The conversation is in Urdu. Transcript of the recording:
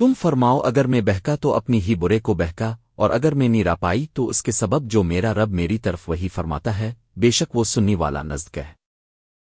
تم فرماؤ اگر میں بہکا تو اپنی ہی برے کو بہکا، اور اگر میں نیرا پائی تو اس کے سبب جو میرا رب میری طرف وہی فرماتا ہے، بے شک وہ سننی والا نزد ہے